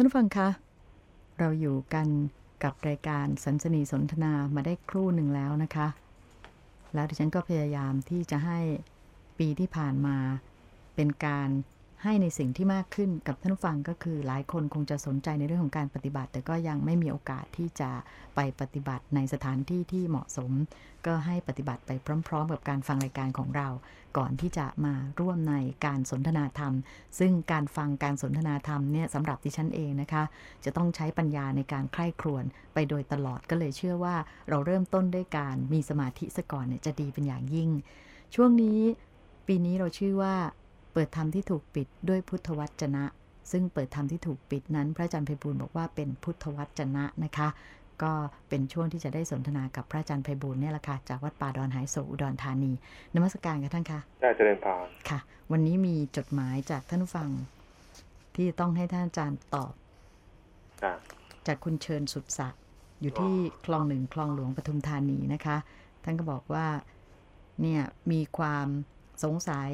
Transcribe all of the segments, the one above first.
ท่านผู้ฟังคะ เราอยู่กันกับรายการสันสนีสนทนามาได้ครู่หนึ่งแล้วนะคะ แล้วดิฉันก็พยายามที่จะให้ปีที่ผ่านมาเป็นการ ให้ในสิ่งที่มากขึ้นกับท่านฟังก็คือ หลายคนคงจะสนใจในเรื่องของการปฏิบัติ แต่ก็ยังไม่มีโอกาสที่จะไปปฏิบัติในสถานที่ที่เหมาะสม ก็ให้ปฏิบัติไปพร้อม ๆ กับการฟังรายการของเรา ก่อนที่จะมาร่วมในการสนทนาธรรม ซึ่งการฟังการสนทนาธรรมเนี่ยสำหรับดิฉันเองนะคะ จะต้องใช้ปัญญาในการใคร่ครวญไปโดยตลอดก็เลยเชื่อว่า เราเริ่มต้นด้วยการมีสมาธิซะก่อนเนี่ยจะดีเป็นอย่างยิ่ง ช่วงนี้ปีนี้เราชื่อว่า เปิดธรรมที่ถูกปิดด้วยพุทธวจนะ ซึ่งเปิดธรรมที่ถูกปิดนั้น พระอาจารย์ไพบูลย์บอกว่าเป็นพุทธวจนะนะคะ ก็เป็นช่วงที่จะได้สนทนากับพระอาจารย์ไพบูลย์เนี่ยแหละค่ะจากวัดป่าดอนหายโศกอุดรธานีนมัสการกับท่านค่ะได้เจริญพรค่ะ วันนี้มีจดหมายจากท่านผู้ฟัง ที่ต้องให้ท่านอาจารย์ตอบจ้ะจากคุณเชิญสุดศักดิ์อยู่ที่คลองหนึ่งคลองหลวงปทุมธานีนะคะ ท่านก็บอกว่าเนี่ยมีความสงสัย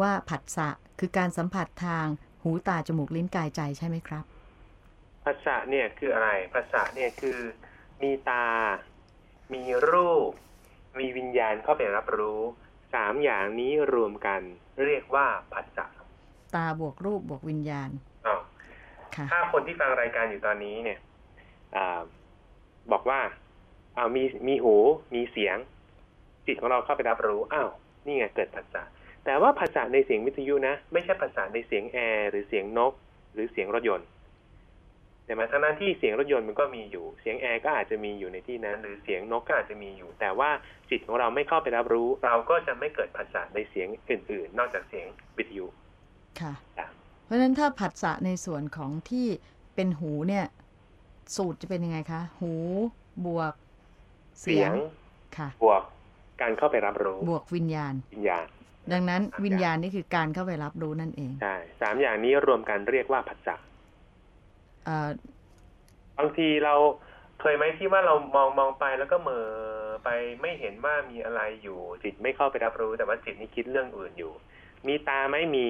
ว่าผัสสะคือการสัมผัสทางหูตาจมูกลิ้นกายใจใช่ไหมครับภาษาเนี่ยคืออะไรภาษาเนี่ยคือมีตา มีรูป มีวิญญาณเข้าไปรับรู้สามอย่างนี้รวมกันเรียกว่าภาษาตาบวกรูปบวกวิญญาณอ้าวค่ะถ้าคนที่ฟังรายการอยู่ตอนนี้เนี่ยอาบอกว่าอ้าวมีมีหูมีเสียง จิตของเราเข้าไปรับรู้อ้าวนี่ไงเกิดภาษา แต่ว่าภาษาในเสียงวิทยุนะ ไม่ใช่ภาษาในเสียงแอร์หรือเสียงนก หรือเสียงรถยนต์แต่มาทั้งนั้นที่เสียงรถยนต์มันก็มีอยู่ เสียงแอร์ก็อาจจะมีอยู่ในที่นั้น หรือเสียงนกก็อาจจะมีอยู่ แต่ว่าจิตของเราไม่เข้าไปรับรู้ เราก็จะไม่เกิดภาษาในเสียงอื่น ๆ นอกจากเสียงวิทยุค่ะจ้ะเพราะฉะนั้นถ้าผัสสะในส่วนของที่เป็นหูเนี่ย สูตรจะเป็นยังไงคะ หูบวก เสียงค่ะ บวกการเข้าไปรับรู้ บวกวิญญาณ วิญญาณ ดังนั้นสามวิญญาณนี่คือการเข้าไปรับรู้นั่นเองใช่สามอย่างนี้รวมกันเรียกว่าผัสสะเอ่อบางทีเราเคยไหมที่ว่าเรามองมองไปแล้วก็เหม่อไปไม่เห็นว่ามีอะไรอยู่ จิตไม่เข้าไปรับรู้แต่ว่าจิตนี่คิดเรื่องอื่นอยู่ มีตาไหมมี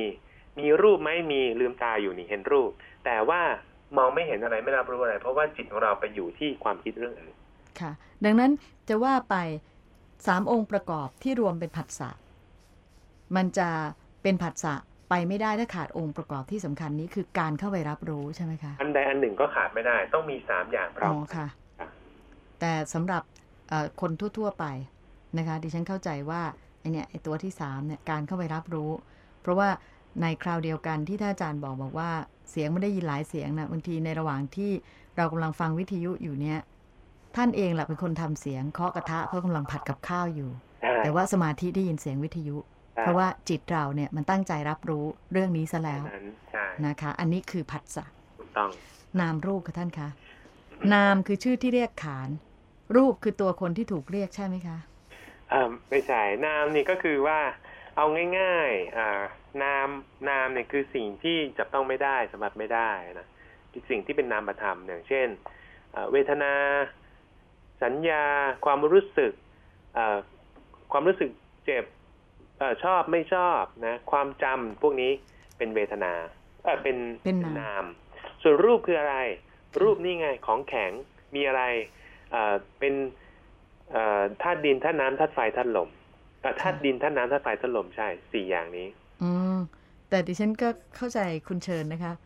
มีรูปไหมมีลืมตาอยู่นี่เห็นรูป แต่ว่ามองไม่เห็นอะไรไม่รับรู้อะไร เพราะว่าจิตของเราไปอยู่ที่ความคิดเรื่องอื่นค่ะ ดังนั้นจะว่าไปสามองค์ประกอบที่รวมเป็นผัสสะ มันจะเป็นผัสสะไปไม่ได้ถ้าขาดองค์ประกอบที่สำคัญนี้คือการเข้าไปรับรู้ใช่ไหมคะอันใดอันหนึ่งก็ขาดไม่ได้ ต้องมีสามอย่างพร้ออ๋มอค่ะค่ะ แต่สำหรับเอ่อคนทั่ว ๆ ไปนะคะ ดิฉันเข้าใจว่าไอเนี่ยไอตัวที่สามเนี่ยการเข้าไปรับรู้ เพราะว่าในคราวเดียวกันที่ท่านอาจารย์บอกบอกว่าเสียงไม่ได้ยินหลายเสียงนะบางทีในระหว่างที่เรากำลังฟังวิทยุอยู่เนี่ยท่านเองแหละเป็นคนทำเสียงเคาะกระทะเพราะกำลังผัดกับข้าวอยู่ใช่แต่ว่าสมาธิได้ยินเสียงวิทยุใช่ เพราะว่าจิตเราเนี่ยมันตั้งใจรับรู้เรื่องนี้ซะแล้วนั้นใช่นะคะ อันนี้คือผัสสะถูกต้องนามรูปค่ะท่านคะนามคือชื่อที่เรียกขาน รูปคือตัวคนที่ถูกเรียกใช่ไหมคะอ่าไม่ใช่นามนี่ก็คือว่าเอาง่ายๆอ่านามนามเนี่ยคือสิ่งที่จับต้องไม่ได้สัมผัสไม่ได้นะสิ่งที่เป็นนามธรรมอย่างเช่นอ่าเวทนา สัญญา ความรู้สึกอ่าความรู้สึกเจ็บเออ ชอบไม่ชอบนะความจำพวกนี้เป็นเวทนาเออเป็นเป็นนามนาม ส่วนรูปคืออะไร รูปนี่ไงของแข็งมีอะไรเอ่อเป็นเอ่อธาตุดินธาตุน้ำธาตุไฟธาตุลมเอ่อธาตุดินธาตุน้ำธาตุไฟธาตุลมใช่สี่อย่างนี้ อืมแต่ดิฉันก็เข้าใจคุณเชิญนะคะครับ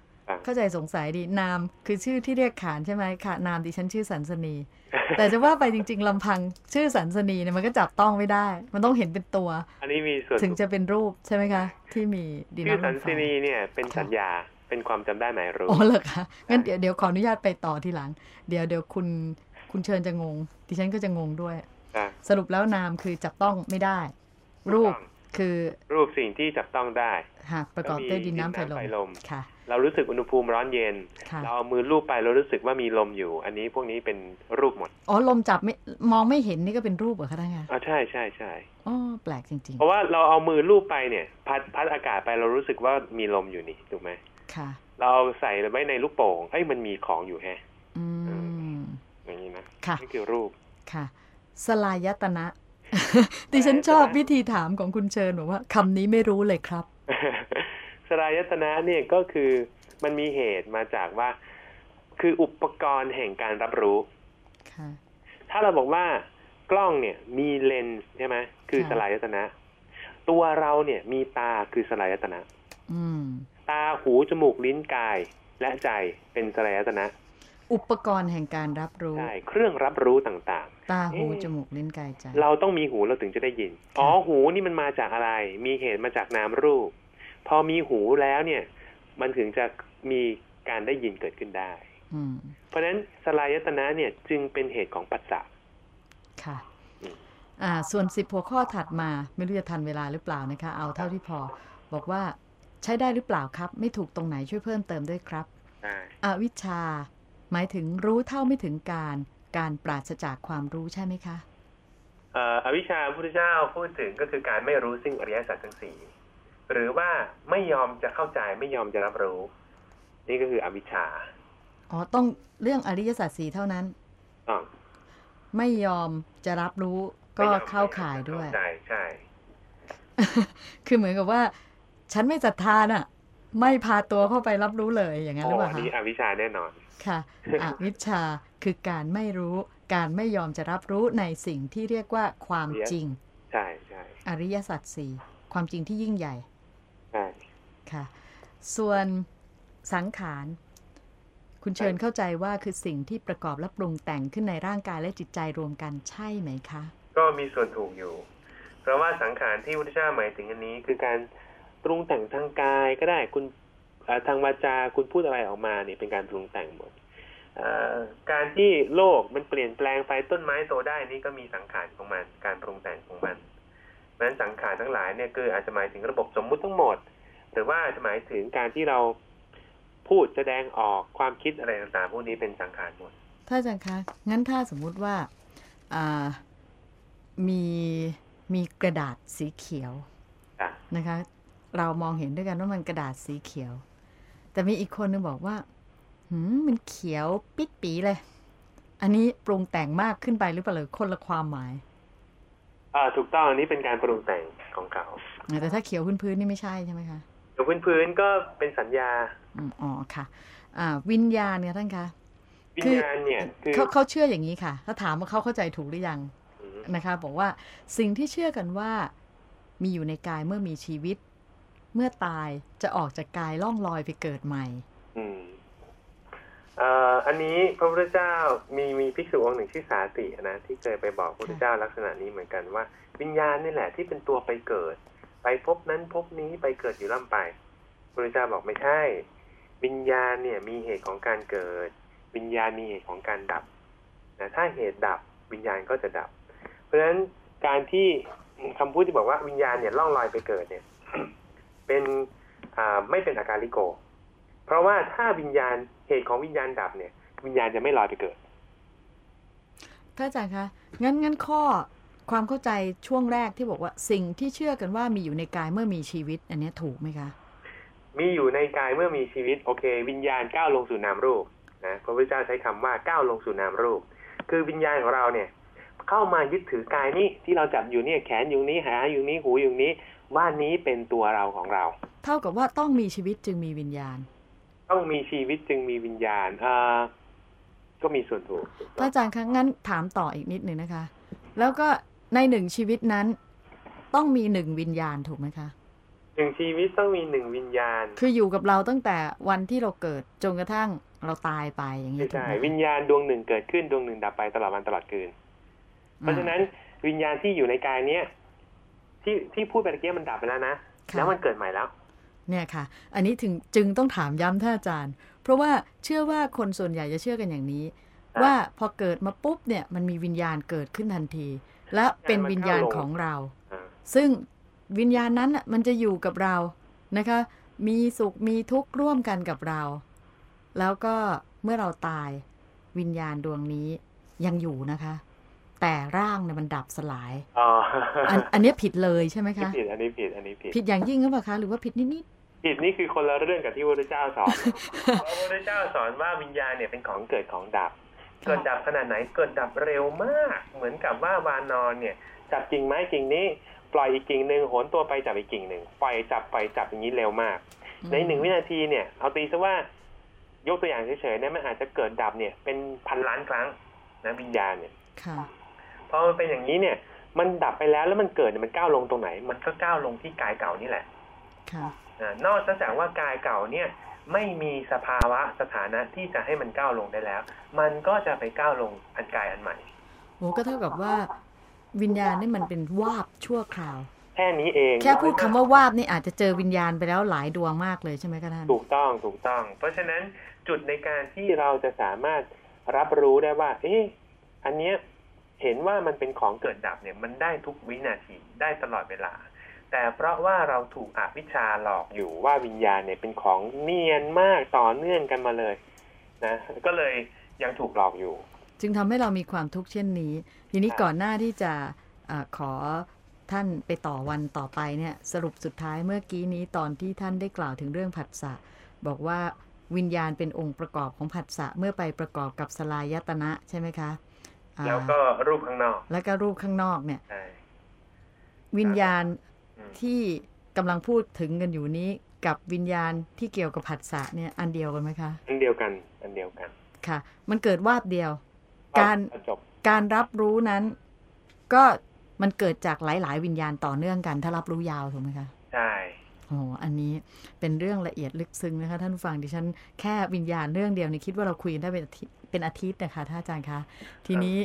เข้าใจสงสัยดีนามคือชื่อที่เรียกขานใช่ไหมค่ะ นามดิฉันชื่อสันสนี แต่จะว่าไปจริง ๆลำพังชื่อสันสนีเนี่ยมันก็จับต้องไม่ได้ มันต้องเห็นเป็นตัว อันนี้มีส่วนถึงจะเป็นรูปใช่ไหมคะ ที่มีดินชื่อน้ำสันลมไฟสินีเนี่ยเป็นค่ะสัญญาเป็นความจำได้หมายรู้อ๋อเหรอคะงั้นเดี๋ยวเดี๋ยวขออนุญาตไปต่อทีหลัง เดี๋ยวเดี๋ยวคุณคุณเชิญจะงง ดิฉันก็จะงงด้วยอะสรุปแล้วนามคือจับต้องไม่ได้ รูปถูกต้องคือรูปสิ่งที่จับต้องได้หากประกอบด้วยดินน้ำไฟดินน้ำไฟลลมมค่ะ เรารู้สึกอุณหภูมิร้อนเย็นค่ะเราเอามือลูบไปเรารู้สึกว่ามีลมอยู่ อันนี้พวกนี้เป็นรูปหมด อ๋อลมจับไม่มองไม่เห็นนี่ก็เป็นรูปเหรอคะท่านคะอ่าใช่ใช่ใช่อ๋อแปลกจริงเพราะว่าเราเอามือลูบไปเนี่ย พัดพัดอากาศไปเรารู้สึกว่ามีลมอยู่นี่ถูกไหมๆค่ะ เราเอาใส่ไว้ในลูกโป่งเอ้ยมันมีของอยู่แฮะอืมอย่างนี้นะค่ะนี่คือรูปค่ะ สลายตนะดิฉันชอบวิธีถามของคุณเชิญบอกว่าคำนี้ไม่รู้เลยครับ สลายตนะเนี่ยก็คือมันมีเหตุมาจากว่า คืออุปกรณ์แห่งการรับรู้ค่ะถ้าเราบอกว่ากล้องเนี่ยมีเลนส์ใช่ไหมคือค่ะสลายตนะ ตัวเราเนี่ยมีตาคือสลายตนะอืมตาหูจมูกลิ้นกายและใจเป็นสลายตนะ อุปกรณ์แห่งการรับรู้ใช่เครื่องรับรู้ต่างตาหูเอ๊ะจมูกลิ้นกายใจๆเราต้องมีหูเราถึงจะได้ยินค่ะอ๋อหูนี่มันมาจากอะไร มีเหตุมาจากนามรูป พอมีหูแล้วเนี่ย มันถึงจะมีการได้ยินเกิดขึ้นได้อืมเพราะฉะนั้นสลายตนะเนี่ยจึงเป็นเหตุของปัสสะค่ะอืมอ่าส่วนสิบหัวข้อถัดมาไม่รู้จะทันเวลาหรือเปล่านะคะ เอาเท่าที่พอ บอกว่าใช้ได้หรือเปล่าครับ ไม่ถูกตรงไหนช่วยเพิ่มเติมด้วยครับได้อวิชชา หมายถึงรู้เท่าไม่ถึงการ การปราศจากความรู้ใช่ไหมคะเอ่ออวิชชาพระพุทธเจ้าพูดถึงก็คือการไม่รู้ซึ่งอริยสัจทั้งสี่ หรือว่าไม่ยอมจะเข้าใจไม่ยอมจะรับรู้ นี่ก็คืออวิชชาอ๋อต้องเรื่องอริยสัจสี่เท่านั้นอ๋อไม่ยอมจะรับรู้ก็ไม่ยอมเข้าข่ายด้วยเข้าใจใช่ คือเหมือนกับว่า ฉันไม่ศรัทธาน่ะ ไม่พาตัวเข้าไปรับรู้เลยอย่างนั้นหรือเปล่าอ๋อคะนี่อวิชชาแน่นอน ค่ะอวิชชาคือการไม่รู้การไม่ยอมจะรับรู้ในสิ่งที่เรียกว่าความจริง ใช่ใช่อริยสัจสี่ความจริงที่ยิ่งใหญ่ใช่ ค่ะ ส่วนสังขาร คุณเชิญเข้าใจว่าคือสิ่งที่ประกอบและปรุงแต่งขึ้นในร่างกายและจิตใจรวมกันใช่ไหมคะ ก็มีส่วนถูกอยู่ เพราะว่าสังขารที่พระพุทธเจ้าหมายถึงอันนี้ คือการปรุงแต่งทางกายก็ได้คุณเอ่อทางวาจาคุณพูดอะไรออกมาเนี่ยเป็นการปรุงแต่งหมดเอ่อการที่โลกมันเปลี่ยนแปลงไปต้นไม้โตได้นี่ก็มีสังขารของมัน การปรุงแต่งของมันเพราะฉะนั้นสังขารทั้งหลายเนี่ยคืออาจจะหมายถึงระบบสมมุติทั้งหมด หรือว่าอาจจะหมายถึงการที่เราพูดแสดงออกความคิดอะไรต่างๆพวกนี้เป็นสังขารหมดถ้าอาจารย์คะงั้นถ้าสมมุติว่าอ่ามีมีกระดาษสีเขียวจ้ะนะคะ เรามองเห็นด้วยกันว่ามันกระดาษสีเขียว แต่มีอีกคนนึงบอกว่าหืมมันเขียวปิดปีเลย อันนี้ปรุงแต่งมากขึ้นไปหรือเปล่าหรือคนละความหมายอ่าถูกต้องอันนี้เป็นการปรุงแต่งของเขาแต่ถ้าเขียวพื้นๆนี่ไม่ใช่ใช่ไหมคะ แต่พื้นๆก็เป็นสัญญาอืมอ๋อค่ะอ่าวิญญาณเนี่ยท่านคะวิญญาณเนี่ยคือเขาเขาเชื่ออย่างนี้ค่ะ ถ้าถามว่าเขาเข้าใจถูกหรือยังอืมนะคะ บอกว่าสิ่งที่เชื่อกันว่ามีอยู่ในกายเมื่อมีชีวิต เมื่อตายจะออกจากกายล่องลอยไปเกิดใหม่อืมเอ่ออันนี้พระพุทธเจ้ามีมีภิกษุองค์หนึ่งชื่อสาตินะที่เคยไปบอกพระพุทธเจ้าลักษณะนี้เหมือนกันว่า วิญญาณนี่แหละที่เป็นตัวไปเกิด ไปพบนั้นพบนี้ไปเกิดอยู่ล่ำไปพระเจ้าบอกไม่ใช่ วิญญาณเนี่ยมีเหตุของการเกิด วิญญาณมีเหตุของการดับนะถ้าเหตุดับวิญญาณก็จะดับ เพราะฉะนั้นการที่คำพูดที่บอกว่าวิญญาณเนี่ยล่องลอยไปเกิดเนี่ย เป็นอ่าไม่เป็นอาการลิโก เพราะว่าถ้าวิญญาณเหตุของวิญญาณดับเนี่ย วิญญาณจะไม่ลอยไปเกิดพระอาจารย์คะงั้นงั้นข้อ ความเข้าใจช่วงแรกที่บอกว่าสิ่งที่เชื่อกันว่ามีอยู่ในกายเมื่อมีชีวิต อันเนี้ยถูกไหมคะ มีอยู่ในกายเมื่อมีชีวิต โอเค วิญญาณก้าวลงสู่นามรูปนะพระพุทธเจ้าใช้คำว่าก้าวลงสู่นามรูป คือวิญญาณของเราเนี่ยเข้ามายึดถือกายนี้ที่เราจับอยู่เนี่ยแขนอยู่นี้หาอยู่นี้หูอยู่นี้ว่านี้เป็นตัวเราของเรา เท่ากับว่าต้องมีชีวิตจึงมีวิญญาณ ต้องมีชีวิตจึงมีวิญญาณอ่าก็มีส่วนถูกถูกพระอาจารย์คะงั้นถามต่ออีกนิดหนึ่งนะคะ แล้วก็ ในหนึ่งชีวิตนั้น ต้องมีหนึ่งวิญญาณถูกไหมคะหนึ่งชีวิตต้องมีหนึ่งวิญญาณ คืออยู่กับเราตั้งแต่วันที่เราเกิดจนกระทั่งเราตายไปอย่างนี้ไม่ถูกใช่ไหมวิญญาณดวงหนึ่งเกิดขึ้นดวงหนึ่งดับไปตลอดวันตลอดคืน เพราะฉะนั้นวิญญาณที่อยู่ในกายเนี้ยที่ที่พูดไปตะเกียมันดับไปแล้วนะค่ะแล้วมันเกิดใหม่แล้ว เนี่ยค่ะ อันนี้ถึงจึงต้องถามย้ำท่านอาจารย์ เพราะว่าเชื่อว่าคนส่วนใหญ่จะเชื่อกันอย่างนี้ครับว่าพอเกิดมาปุ๊บเนี่ยมันมีวิญญาณเกิดขึ้นทันที และเป็นวิญญาณของเราอ่าซึ่งวิญญาณนั้นน่ะมันจะอยู่กับเรานะคะ มีสุขมีทุกข์ร่วมกันกับเรา แล้วก็เมื่อเราตายวิญญาณดวงนี้ยังอยู่นะคะ แต่ร่างเนี่ยมันดับสลายอ๋ออันอันเนี้ยผิดเลยใช่ไหมอันนี้คะผิดอันนี้ผิดอันนี้ผิดผิดอย่างยิ่งหรือเปล่าคะหรือว่าผิดนิดผิดนี่คือคนละเรื่องกับที่พระพุทธเจ้าสอนเพราะพระพุทธเจ้าสอนว่าวิญญาณเนี่ยเป็นของเกิดของดับ เกิดดับขนาดไหนเกิดดับเร็วมาก เหมือนกับว่าวานอนเนี่ยจับกิ่งไม้กิ่งนี้ปล่อยอีกกิ่งหนึ่งโหนตัวไปจับอีกกิ่งหนึ่งปล่อยจับปล่อยจับอย่างนี้เร็วมากๆในหนึ่งวินาทีเนี่ยเอาตีซะว่ายกตัวอย่างเฉยๆเนี่ยมันอาจจะเกิดดับเนี่ยเป็นพันล้านครั้งนะวิญญาณเนี่ยค่ะพอมันเป็นอย่างนี้เนี่ย มันดับไปแล้วแล้วมันเกิดเนี่ยมันก้าวลงตรงไหน มันก็ก้าวลงที่กายเก่านี่แหละค่ะอ่านอกจากว่ากายเก่าเนี่ย ไม่มีสภาวะสถานะที่จะให้มันก้าวลงได้แล้ว มันก็จะไปก้าวลงอันกายอันใหม่โอ้ก็เท่ากับว่า วิญญาณนี่มันเป็นวาบชั่วคราว แค่นี้เอง แค่พูดคำว่าวาบนี่อาจจะเจอวิญญาณไปแล้วหลายดวงมากเลยใช่ไหมคะท่านถูกต้องถูกต้อง เพราะฉะนั้นจุดในการที่เราจะสามารถรับรู้ได้ว่า เอ๊ะอันเนี้ยเห็นว่ามันเป็นของเกิดดับเนี่ยมันได้ทุกวินาทีได้ตลอดเวลา แต่เพราะว่าเราถูกอวิชชาหลอกอยู่ว่าวิญญาณเนี่ยเป็นของเนียนมากต่อเนื่องกันมาเลยนะก็เลยยังถูกหลอกอยู่ จึงทำให้เรามีความทุกข์เช่นนี้ ทีนี้ครับก่อนหน้าที่จะอาขอท่านไปต่อวันต่อไปเนี่ยสรุปสุดท้ายเมื่อกี้นี้ตอนที่ท่านได้กล่าวถึงเรื่องผัสสะบอกว่าวิญญาณเป็นองค์ประกอบของผัสสะเมื่อไปประกอบกับสลายตนะใช่ไหมคะอ่าแล้วก็รูปข้างนอก แล้วก็รูปข้างนอกเนี่ยใช่วิญญาณอืม ที่กำลังพูดถึงกันอยู่นี้กับวิญญาณที่เกี่ยวกับผัสสะเนี่ยอันเดียวกันไหมคะ อันเดียวกัน อันเดียวกัน ค่ะ มันเกิดวาบเดียว การจบการรับรู้นั้น ก็มันเกิดจากหลาย ๆ วิญญาณต่อเนื่องกัน ถ้ารับรู้ยาวถูกไหมคะใช่โอ้อันนี้เป็นเรื่องละเอียดลึกซึ้งนะคะ ท่านผู้ฟังดิฉันแค่วิญญาณเรื่องเดียวนี่คิดว่าเราคุยกันได้เป็นอาทิตย์เป็นอาทิตย์นะคะท่านอาจารย์คะ ทีนี้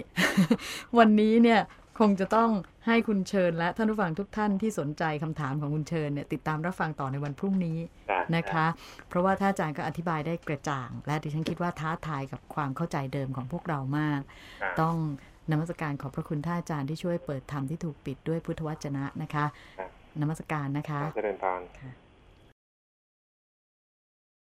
วันนี้เนี่ยคงจะต้อง ให้คุณเชิญและท่านผู้ฟังทุกท่านที่สนใจคำถามของคุณเชิญเนี่ยติดตามรับฟังต่อในวันพรุ่งนี้จ้นะคะ เพราะว่าท่านอาจารย์ก็อธิบายได้กระจ่าง และดิฉันคิดว่าท้าทายกับความเข้าใจเดิมของพวกเรามากครับต้องนมัสการขอบพระคุณท่านอาจารย์ที่ช่วยเปิดธรรมที่ถูกปิดด้วยพุทธวจนะนะคะครับนมัสการนะคะเจริญพรค่ะ